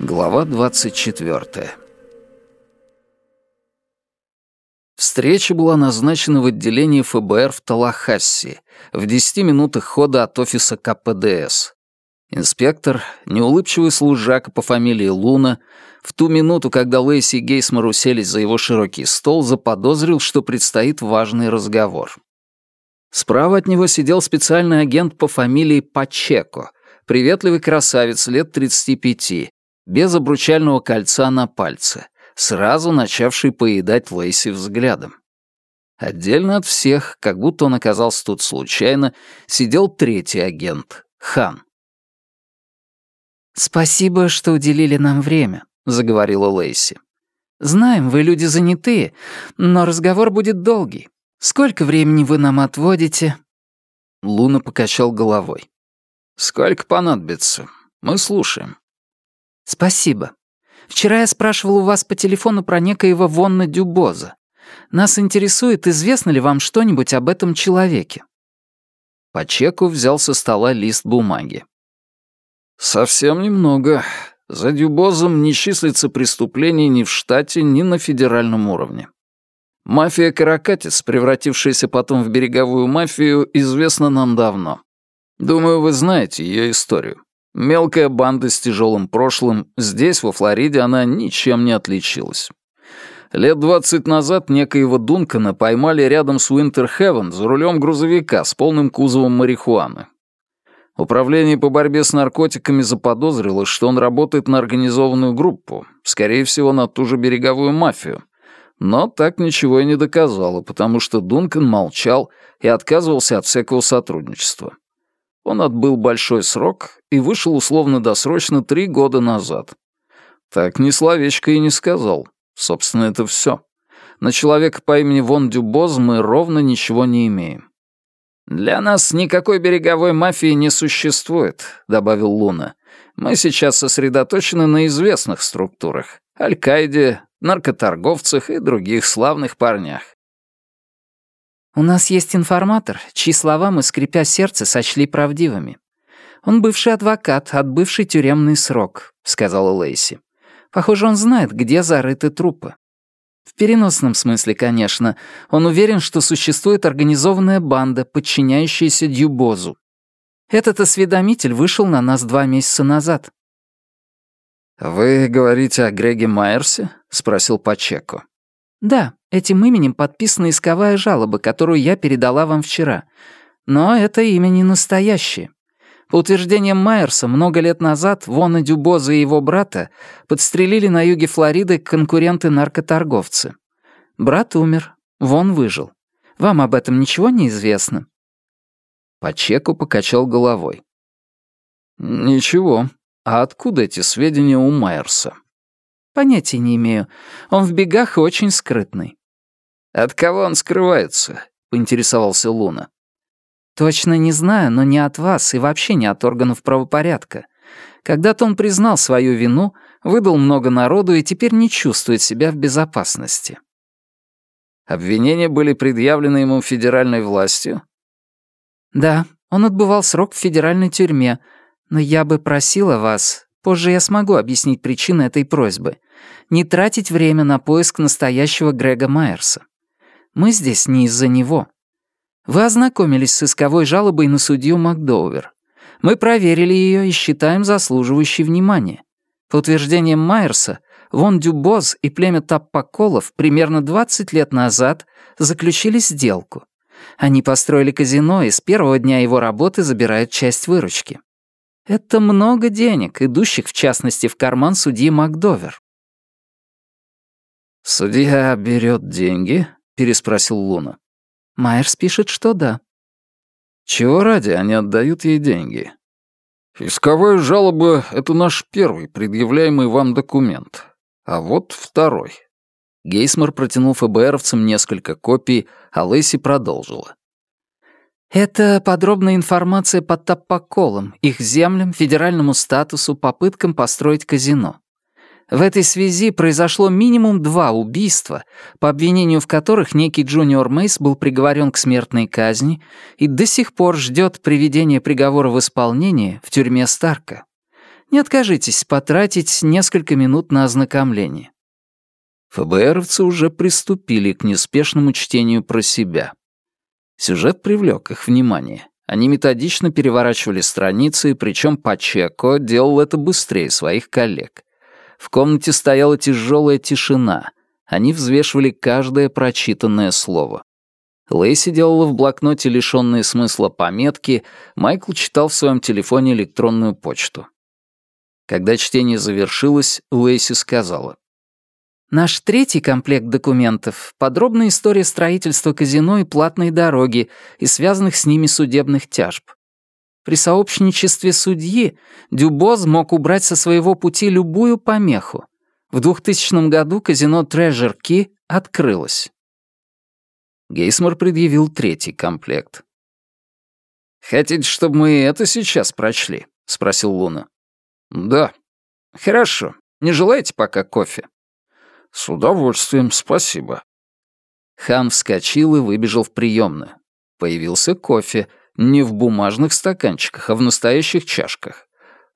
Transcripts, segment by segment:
Глава 24. Встреча была назначена в отделении ФБР в Талахасси, в 10 минутах хода от офиса КПДС. Инспектор, неулыбчивый служака по фамилии Луна, в ту минуту, когда Лейси и Гейсмор уселись за его широкий стол, заподозрил, что предстоит важный разговор. Справа от него сидел специальный агент по фамилии Пачеко, приветливый красавец лет 35, без обручального кольца на пальце, сразу начавший поедать Лейси взглядом. Отдельно от всех, как будто он оказался тут случайно, сидел третий агент, Хан. «Спасибо, что уделили нам время», — заговорила Лейси. «Знаем, вы люди занятые, но разговор будет долгий. Сколько времени вы нам отводите?» Луна покачал головой. «Сколько понадобится? Мы слушаем». «Спасибо. Вчера я спрашивал у вас по телефону про некоего Вонна Дюбоза. Нас интересует, известно ли вам что-нибудь об этом человеке?» По чеку взял со стола лист бумаги. «Совсем немного. За Дюбозом не числится преступлений ни в штате, ни на федеральном уровне. Мафия Каракатиц, превратившаяся потом в береговую мафию, известна нам давно. Думаю, вы знаете ее историю. Мелкая банда с тяжелым прошлым, здесь, во Флориде, она ничем не отличилась. Лет двадцать назад некоего Дункана поймали рядом с Уинтерхевен за рулем грузовика с полным кузовом марихуаны. Управление по борьбе с наркотиками заподозрило, что он работает на организованную группу, скорее всего, на ту же береговую мафию. Но так ничего и не доказало, потому что Дункан молчал и отказывался от всякого сотрудничества. Он отбыл большой срок и вышел условно-досрочно три года назад. Так ни словечко и не сказал. Собственно, это все. На человека по имени Вон Дюбоз мы ровно ничего не имеем. «Для нас никакой береговой мафии не существует», — добавил Луна. «Мы сейчас сосредоточены на известных структурах. Аль-Каиде, наркоторговцах и других славных парнях. «У нас есть информатор, чьи слова мы, скрипя сердце, сочли правдивыми. Он бывший адвокат, отбывший тюремный срок», — сказала Лейси. «Похоже, он знает, где зарыты трупы. В переносном смысле, конечно. Он уверен, что существует организованная банда, подчиняющаяся Дюбозу. Этот осведомитель вышел на нас два месяца назад». «Вы говорите о Греге Майерсе?» — спросил Пачеко. «Да, этим именем подписана исковая жалоба, которую я передала вам вчера. Но это имя не настоящее. По утверждениям Майерса, много лет назад Вона Дюбоза и его брата подстрелили на юге Флориды конкуренты-наркоторговцы. Брат умер, Вон выжил. Вам об этом ничего не известно?» Пачеку покачал головой. «Ничего. А откуда эти сведения у Майерса?» Понятия не имею. Он в бегах и очень скрытный». «От кого он скрывается?» — поинтересовался Луна. «Точно не знаю, но не от вас и вообще не от органов правопорядка. Когда-то он признал свою вину, выдал много народу и теперь не чувствует себя в безопасности». Обвинения были предъявлены ему федеральной властью? Да, он отбывал срок в федеральной тюрьме, но я бы просила вас Позже я смогу объяснить причины этой просьбы. Не тратить время на поиск настоящего Грега Майерса. Мы здесь не из-за него. Вы ознакомились с исковой жалобой на судью Макдоувер. Мы проверили ее и считаем заслуживающей внимания. По утверждениям Майерса, Вон Дюбоз и племя Таппаколов примерно 20 лет назад заключили сделку. Они построили казино и с первого дня его работы забирают часть выручки. Это много денег, идущих, в частности, в карман судьи Макдовер. «Судья берет деньги?» — переспросил Луна. Майерс пишет, что да. «Чего ради они отдают ей деньги?» «Исковая жалоба — это наш первый предъявляемый вам документ. А вот второй». Гейсмор протянул ФБРовцам несколько копий, а Лэйси продолжила. Это подробная информация по таппаколам, их землям, федеральному статусу, попыткам построить казино. В этой связи произошло минимум два убийства, по обвинению в которых некий Джуниор Мейс был приговорен к смертной казни и до сих пор ждет приведения приговора в исполнение в тюрьме Старка. Не откажитесь потратить несколько минут на ознакомление. ФБРовцы уже приступили к неспешному чтению про себя. Сюжет привлек их внимание. Они методично переворачивали страницы, причем Пачеко делал это быстрее своих коллег. В комнате стояла тяжелая тишина. Они взвешивали каждое прочитанное слово. Лейси делала в блокноте лишенные смысла пометки, Майкл читал в своем телефоне электронную почту. Когда чтение завершилось, Лейси сказала. Наш третий комплект документов — подробная история строительства казино и платной дороги и связанных с ними судебных тяжб. При сообщничестве судьи Дюбоз мог убрать со своего пути любую помеху. В 2000 году казино Treasure Key открылось. Гейсмор предъявил третий комплект. «Хотите, чтобы мы это сейчас прочли?» — спросил Луна. «Да». «Хорошо. Не желаете пока кофе?» «С удовольствием, спасибо». Хан вскочил и выбежал в приемную. Появился кофе, не в бумажных стаканчиках, а в настоящих чашках.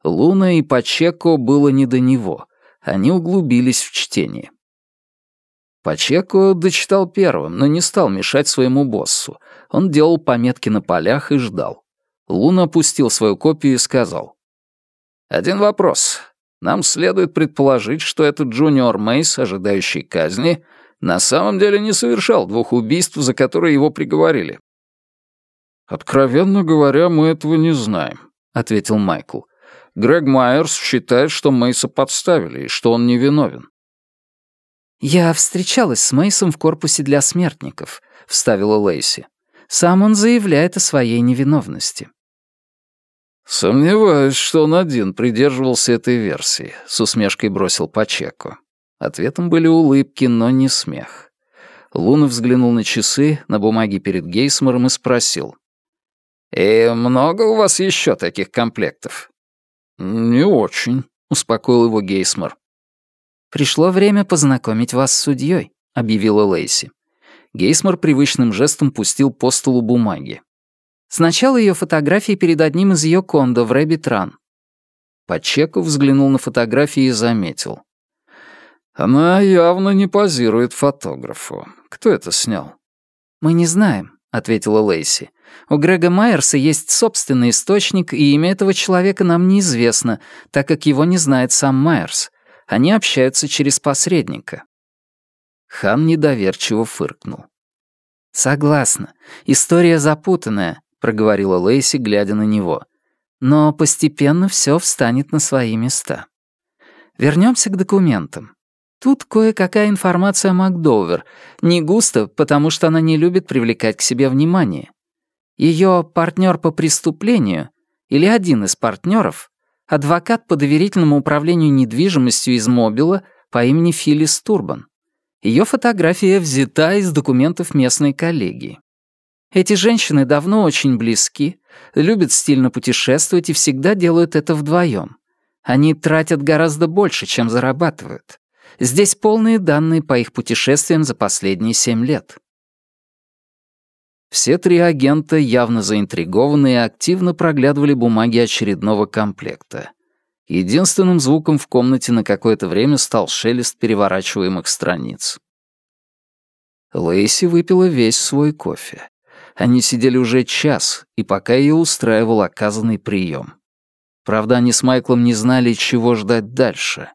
Луна и Пачеко было не до него. Они углубились в чтение. Пачеко дочитал первым, но не стал мешать своему боссу. Он делал пометки на полях и ждал. Луна опустил свою копию и сказал. «Один вопрос. Нам следует предположить, что этот Джуниор Мейс, ожидающий казни, на самом деле не совершал двух убийств, за которые его приговорили». «Откровенно говоря, мы этого не знаем», — ответил Майкл. «Грег Майерс считает, что Мейса подставили и что он невиновен». «Я встречалась с Мейсом в корпусе для смертников», — вставила Лейси. «Сам он заявляет о своей невиновности». «Сомневаюсь, что он один придерживался этой версии», — с усмешкой бросил Пачеко. Ответом были улыбки, но не смех. Луна взглянул на часы, на бумаге перед Гейсмором и спросил. «И много у вас еще таких комплектов?» «Не очень», — успокоил его Гейсмор. «Пришло время познакомить вас с судьей», — объявила Лейси. Гейсмор привычным жестом пустил по столу бумаги. Сначала ее фотографии перед одним из ее кондо в Рэббит-Ран. Пачеко взглянул на фотографии и заметил. «Она явно не позирует фотографу. Кто это снял?» «Мы не знаем», — ответила Лейси. «У Грега Майерса есть собственный источник, и имя этого человека нам неизвестно, так как его не знает сам Майерс. Они общаются через посредника». Хан недоверчиво фыркнул. «Согласна. История запутанная проговорила Лейси, глядя на него. Но постепенно все встанет на свои места. Вернемся к документам. Тут кое-какая информация о Макдовер. Не густо, потому что она не любит привлекать к себе внимание. Ее партнер по преступлению или один из партнеров, адвокат по доверительному управлению недвижимостью из Мобила по имени Филлис Турбан. Ее фотография взята из документов местной коллегии. Эти женщины давно очень близки, любят стильно путешествовать и всегда делают это вдвоем. Они тратят гораздо больше, чем зарабатывают. Здесь полные данные по их путешествиям за последние семь лет. Все три агента, явно заинтригованные, активно проглядывали бумаги очередного комплекта. Единственным звуком в комнате на какое-то время стал шелест переворачиваемых страниц. Лейси выпила весь свой кофе. Они сидели уже час, и пока ее устраивал оказанный прием. Правда, они с Майклом не знали, чего ждать дальше.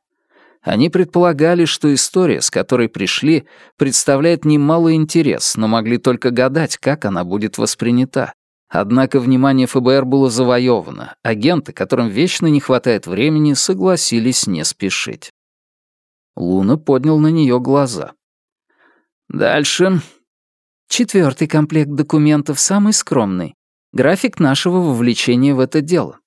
Они предполагали, что история, с которой пришли, представляет немалый интерес, но могли только гадать, как она будет воспринята. Однако внимание ФБР было завоевано. Агенты, которым вечно не хватает времени, согласились не спешить. Луна поднял на нее глаза. «Дальше Четвертый комплект документов самый скромный. График нашего вовлечения в это дело.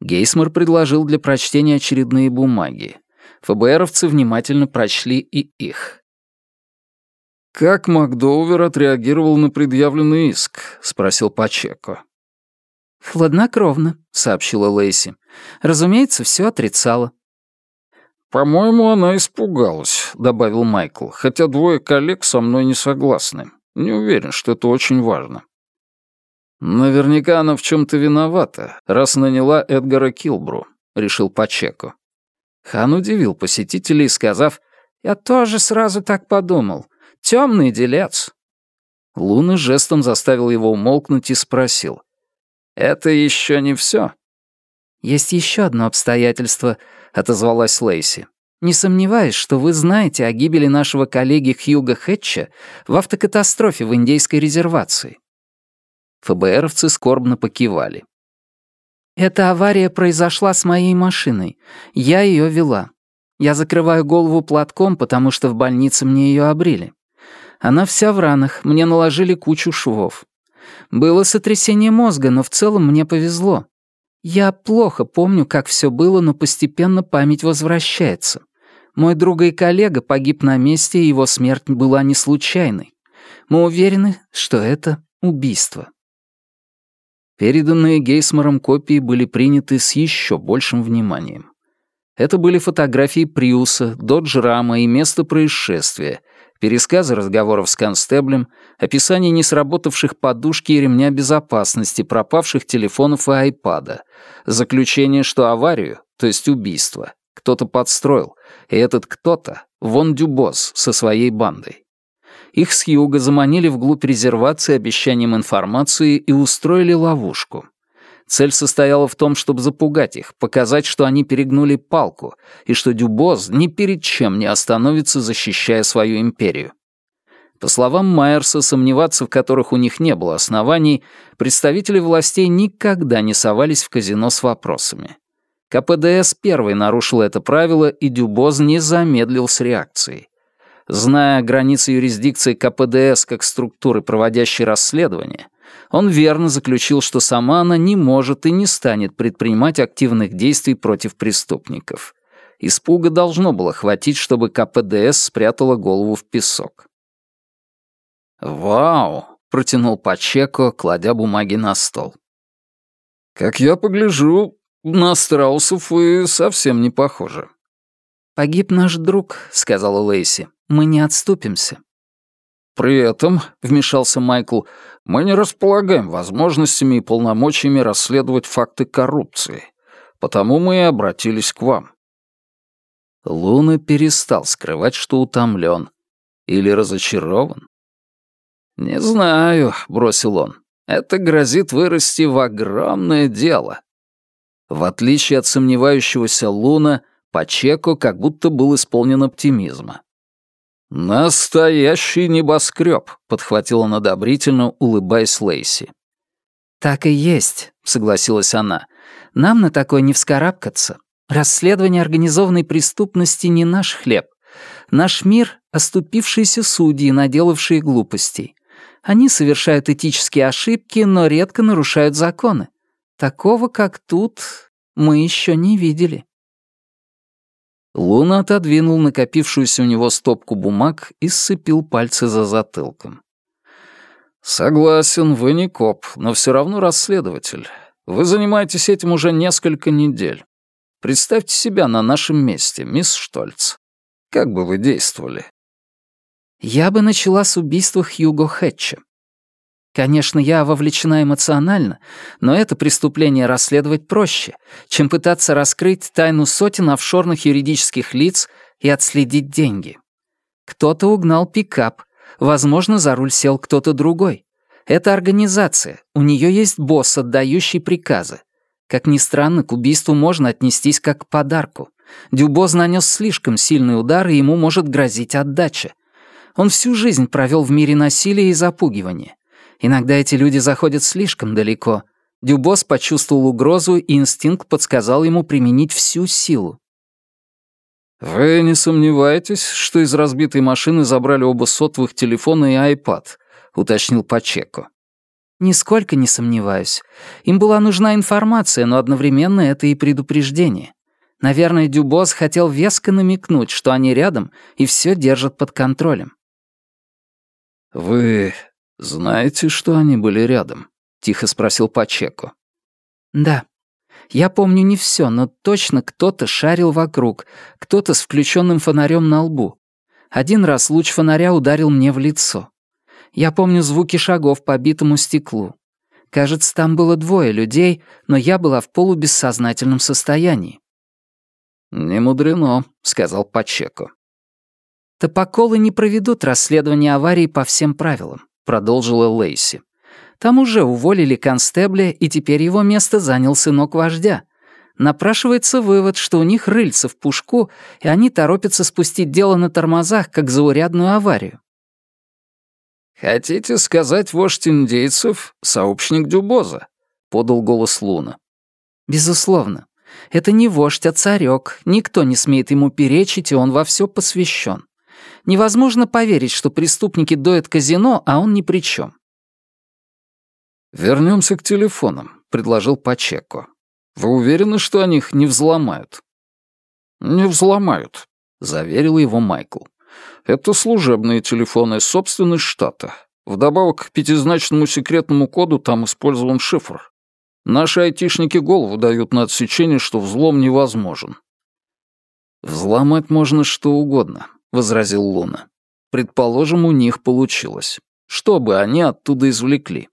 Гейсмор предложил для прочтения очередные бумаги. ФБРовцы внимательно прочли и их. «Как Макдоувер отреагировал на предъявленный иск?» — спросил Пачеко. «Хладнокровно», — сообщила Лейси. «Разумеется, все отрицала». «По-моему, она испугалась», — добавил Майкл, «хотя двое коллег со мной не согласны. Не уверен, что это очень важно». «Наверняка она в чем-то виновата, раз наняла Эдгара Килбру», — решил Пачеко. Хан удивил посетителей, сказав, «Я тоже сразу так подумал. Темный делец». Луна жестом заставил его умолкнуть и спросил, «Это еще не все?» «Есть еще одно обстоятельство», — отозвалась Лейси. «Не сомневаюсь, что вы знаете о гибели нашего коллеги Хьюга Хэтча в автокатастрофе в индейской резервации». ФБРовцы скорбно покивали. «Эта авария произошла с моей машиной. Я ее вела. Я закрываю голову платком, потому что в больнице мне ее обрили. Она вся в ранах, мне наложили кучу швов. Было сотрясение мозга, но в целом мне повезло. Я плохо помню, как все было, но постепенно память возвращается. Мой друг и коллега погиб на месте, и его смерть была не случайной. Мы уверены, что это убийство. Переданные Гейсмором копии были приняты с еще большим вниманием. Это были фотографии Приуса, Додж Рама и места происшествия, пересказы разговоров с констеблем, описание несработавших подушки и ремня безопасности, пропавших телефонов и айпада, заключение, что аварию, то есть убийство, кто-то подстроил, и этот кто-то — Вон Дюбос со своей бандой. Их с юга заманили вглубь резервации обещанием информации и устроили ловушку. Цель состояла в том, чтобы запугать их, показать, что они перегнули палку, и что Дюбоз ни перед чем не остановится, защищая свою империю. По словам Майерса, сомневаться в которых у них не было оснований, представители властей никогда не совались в казино с вопросами. КПДС первый нарушил это правило, и Дюбоз не замедлил с реакцией. Зная границы юрисдикции КПДС как структуры, проводящей расследование, он верно заключил, что сама она не может и не станет предпринимать активных действий против преступников. Испуга должно было хватить, чтобы КПДС спрятала голову в песок. «Вау!» — протянул Пачеко, кладя бумаги на стол. «Как я погляжу, на страусов вы совсем не похожи». «Погиб наш друг», — сказала Лейси. «Мы не отступимся». «При этом», — вмешался Майкл, — «мы не располагаем возможностями и полномочиями расследовать факты коррупции. Потому мы и обратились к вам». Луна перестал скрывать, что утомлен. Или разочарован. «Не знаю», — бросил он. «Это грозит вырасти в огромное дело». В отличие от сомневающегося Луна, Пачеко как будто был исполнен оптимизма. «Настоящий небоскреб», — подхватила он одобрительно, улыбаясь Лейси. «Так и есть», — согласилась она. «Нам на такое не вскарабкаться. Расследование организованной преступности не наш хлеб. Наш мир — оступившиеся судьи, наделавшие глупостей. Они совершают этические ошибки, но редко нарушают законы. Такого, как тут, мы еще не видели». Луна отодвинул накопившуюся у него стопку бумаг и сцепил пальцы за затылком. «Согласен, вы не коп, но все равно расследователь. Вы занимаетесь этим уже несколько недель. Представьте себя на нашем месте, мисс Штольц. Как бы вы действовали?» «Я бы начала с убийства Хьюго Хэтча. Конечно, я вовлечена эмоционально, но это преступление расследовать проще, чем пытаться раскрыть тайну сотен офшорных юридических лиц и отследить деньги. Кто-то угнал пикап, возможно, за руль сел кто-то другой. Это организация, у нее есть босс, отдающий приказы. Как ни странно, к убийству можно отнестись как к подарку. Дюбоз нанес слишком сильный удар, и ему может грозить отдача. Он всю жизнь провел в мире насилия и запугивания. Иногда эти люди заходят слишком далеко. Дюбос почувствовал угрозу, и инстинкт подсказал ему применить всю силу. «Вы не сомневаетесь, что из разбитой машины забрали оба сотовых телефона и айпад?» — уточнил Пачеко. «Нисколько не сомневаюсь. Им была нужна информация, но одновременно это и предупреждение. Наверное, Дюбос хотел веско намекнуть, что они рядом и все держат под контролем». «Вы «Знаете, что они были рядом?» — тихо спросил Пачеко. «Да. Я помню не все, но точно кто-то шарил вокруг, кто-то с включенным фонарем на лбу. Один раз луч фонаря ударил мне в лицо. Я помню звуки шагов по битому стеклу. Кажется, там было двое людей, но я была в полубессознательном состоянии. «Не мудрено», — сказал Пачеко. «Топоколы не проведут расследование аварии по всем правилам», — продолжила Лейси. «Там уже уволили констебля, и теперь его место занял сынок вождя. Напрашивается вывод, что у них рыльца в пушку, и они торопятся спустить дело на тормозах, как заурядную аварию. «Хотите сказать, вождь индейцев — сообщник Дюбоза?» — подал голос Луна. «Безусловно. Это не вождь, а царек. Никто не смеет ему перечить, и он во все посвящен. Невозможно поверить, что преступники доят казино, а он ни при чем. Вернемся к телефонам», — предложил Пачеко. «Вы уверены, что они их не взломают?» «Не взломают», — заверил его Майкл. Это служебные телефоны, собственность штата. Вдобавок к пятизначному секретному коду там использован шифр. Наши айтишники голову дают на отсечение, что взлом невозможен. «Взломать можно что угодно», — возразил Луна. «Предположим, у них получилось. Что бы они оттуда извлекли?»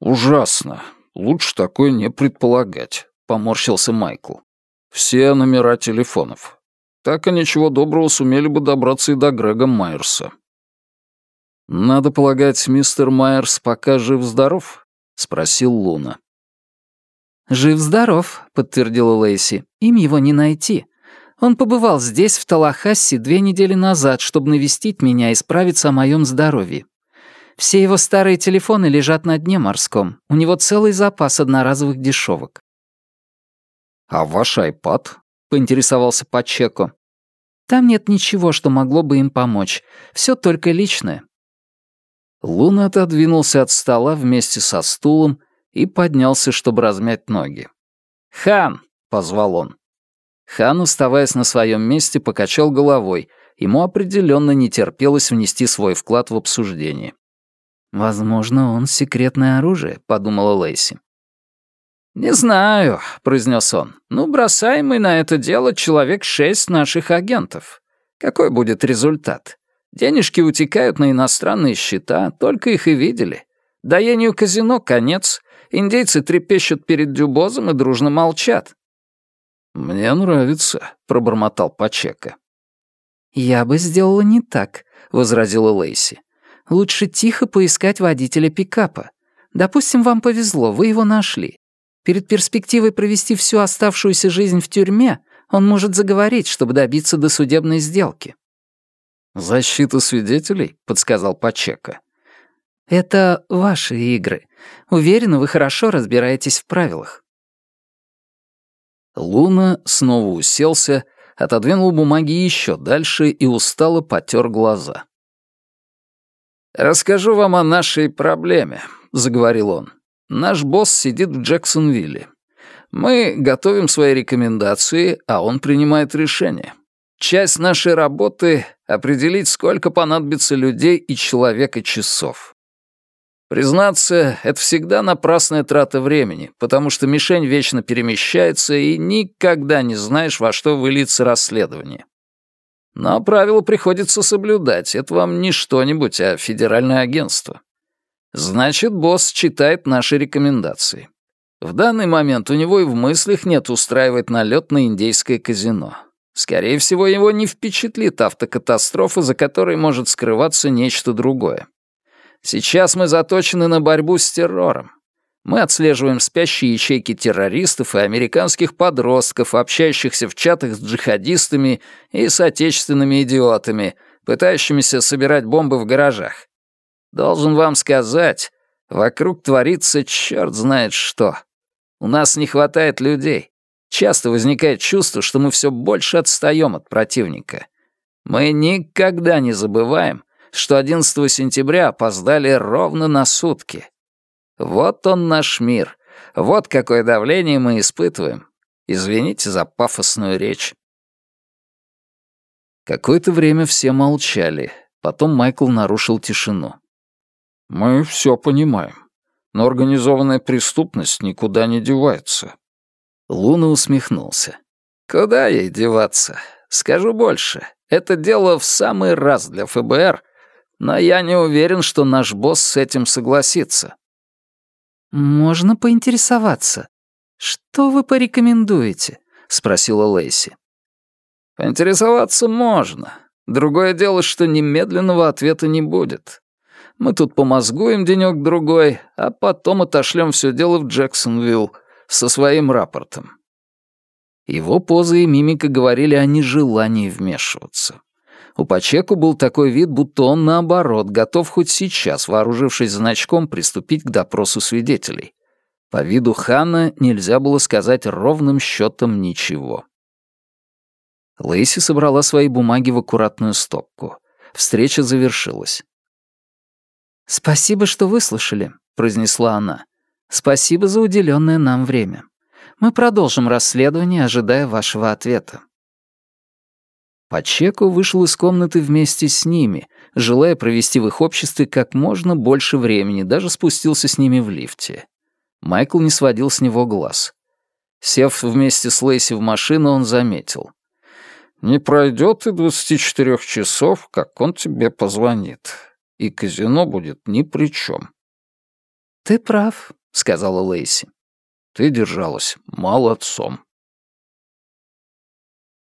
«Ужасно. Лучше такое не предполагать», — поморщился Майкл. «Все номера телефонов так и ничего доброго сумели бы добраться и до Грега Майерса. «Надо полагать, мистер Майерс пока жив-здоров?» — спросил Луна. «Жив-здоров», — подтвердила Лейси. «Им его не найти. Он побывал здесь, в Талахассе, две недели назад, чтобы навестить меня и справиться о моем здоровье. Все его старые телефоны лежат на дне морском. У него целый запас одноразовых дешевок. «А ваш айпад?» поинтересовался Пачеко. «Там нет ничего, что могло бы им помочь. Все только личное». Луна отодвинулся от стола вместе со стулом и поднялся, чтобы размять ноги. «Хан!» — позвал он. Хан, оставаясь на своем месте, покачал головой. Ему определенно не терпелось внести свой вклад в обсуждение. «Возможно, он секретное оружие», — подумала Лейси. «Не знаю», — произнес он. «Ну, бросаем мы на это дело человек шесть наших агентов. Какой будет результат? Денежки утекают на иностранные счета, только их и видели. Доению казино конец. Индейцы трепещут перед дюбозом и дружно молчат». «Мне нравится», — пробормотал Пачека. «Я бы сделала не так», — возразила Лейси. «Лучше тихо поискать водителя пикапа. Допустим, вам повезло, вы его нашли. Перед перспективой провести всю оставшуюся жизнь в тюрьме он может заговорить, чтобы добиться досудебной сделки. «Защита свидетелей?» — подсказал Пачека. «Это ваши игры. Уверена, вы хорошо разбираетесь в правилах». Луна снова уселся, отодвинул бумаги еще дальше и устало потер глаза. «Расскажу вам о нашей проблеме», — заговорил он. Наш босс сидит в Джексонвилле. Мы готовим свои рекомендации, а он принимает решение. Часть нашей работы — определить, сколько понадобится людей и человека часов. Признаться, это всегда напрасная трата времени, потому что мишень вечно перемещается, и никогда не знаешь, во что выльется расследование. Но правила приходится соблюдать. Это вам не что-нибудь, а федеральное агентство. Значит, босс читает наши рекомендации. В данный момент у него и в мыслях нет устраивать налет на индейское казино. Скорее всего, его не впечатлит автокатастрофа, за которой может скрываться нечто другое. Сейчас мы заточены на борьбу с террором. Мы отслеживаем спящие ячейки террористов и американских подростков, общающихся в чатах с джихадистами и с отечественными идиотами, пытающимися собирать бомбы в гаражах. Должен вам сказать, вокруг творится черт знает что. У нас не хватает людей. Часто возникает чувство, что мы все больше отстаем от противника. Мы никогда не забываем, что 11 сентября опоздали ровно на сутки. Вот он наш мир. Вот какое давление мы испытываем. Извините за пафосную речь. Какое-то время все молчали. Потом Майкл нарушил тишину. Мы все понимаем. Но организованная преступность никуда не девается. Луна усмехнулся. «Куда ей деваться? Скажу больше. Это дело в самый раз для ФБР, но я не уверен, что наш босс с этим согласится». «Можно поинтересоваться. Что вы порекомендуете?» — спросила Лейси. «Поинтересоваться можно. Другое дело, что немедленного ответа не будет. Мы тут помозгуем денёк-другой, а потом отошлем все дело в Джексонвилл со своим рапортом». Его поза и мимика говорили о нежелании вмешиваться. У Пачеку был такой вид, будто он, наоборот, готов хоть сейчас, вооружившись значком, приступить к допросу свидетелей. По виду Хана нельзя было сказать ровным счетом ничего. Лейси собрала свои бумаги в аккуратную стопку. Встреча завершилась. «Спасибо, что выслушали», — произнесла она. «Спасибо за уделенное нам время. Мы продолжим расследование, ожидая вашего ответа». Пачеко вышел из комнаты вместе с ними, желая провести в их обществе как можно больше времени, даже спустился с ними в лифте. Майкл не сводил с него глаз. Сев вместе с Лейси в машину, он заметил. «Не пройдет и двадцати четырех часов, как он тебе позвонит, и казино будет ни при чем». «Ты прав», — сказала Лейси. «Ты держалась молодцом».